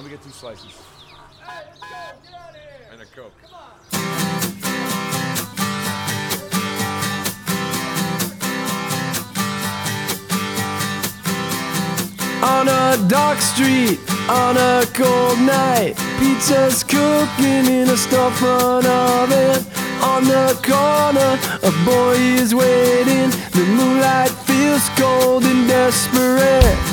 let me get two slices. And a Coke. On a dark street, on a cold night, pizza's cooking in a storefront oven. On the corner, a boy is waiting. The moonlight feels cold and desperate.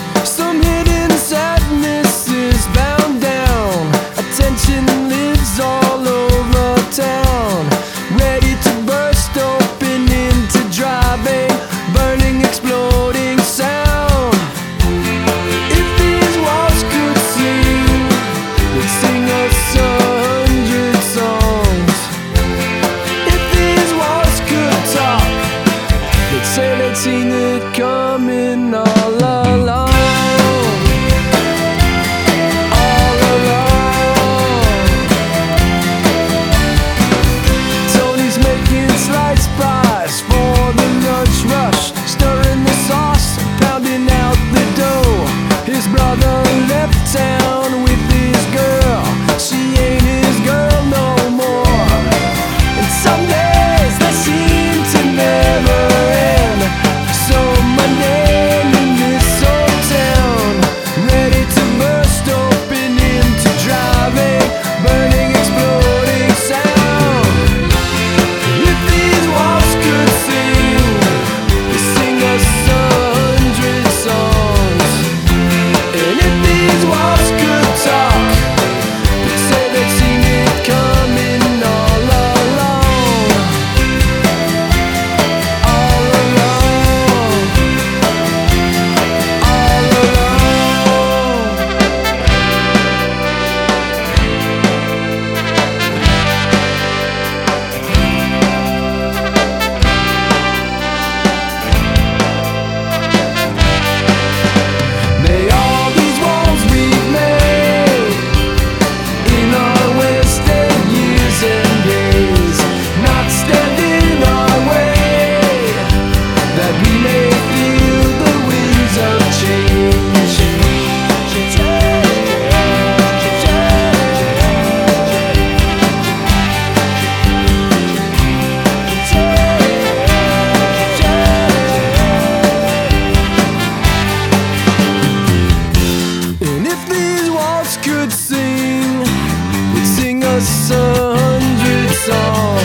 seen it coming all along. us a hundred songs.